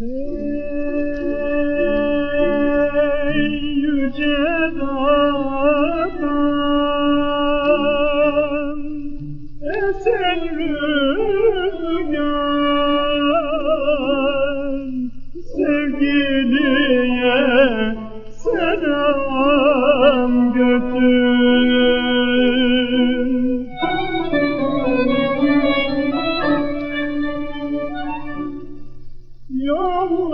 Mm.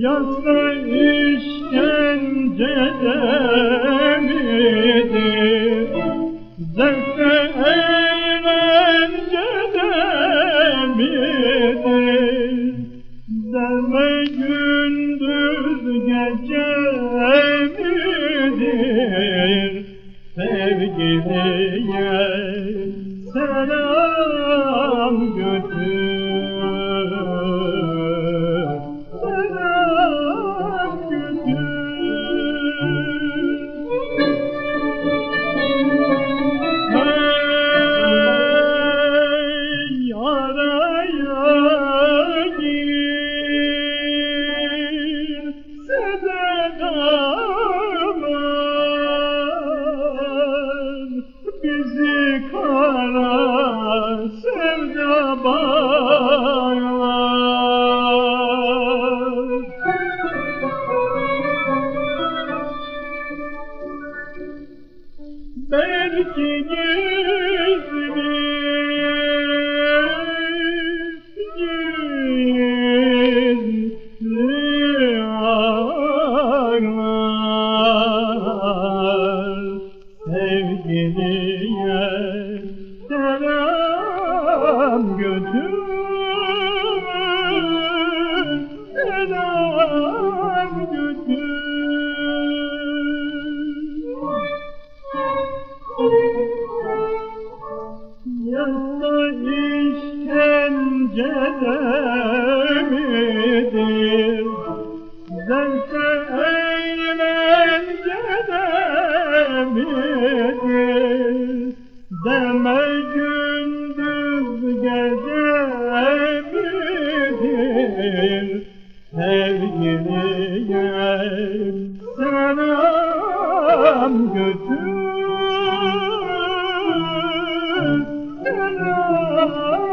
Götür Yasla işkencede midir? Zevkle eğlencede midir? Deme gündüz gece midir? Sevgiliye selam götür Belki gizli gizli ağlar Sevgiliye selam götür gele midir? Zevke eğlen gele? Deme gündüz gece midir? Sevgiliyim selam götür. Selam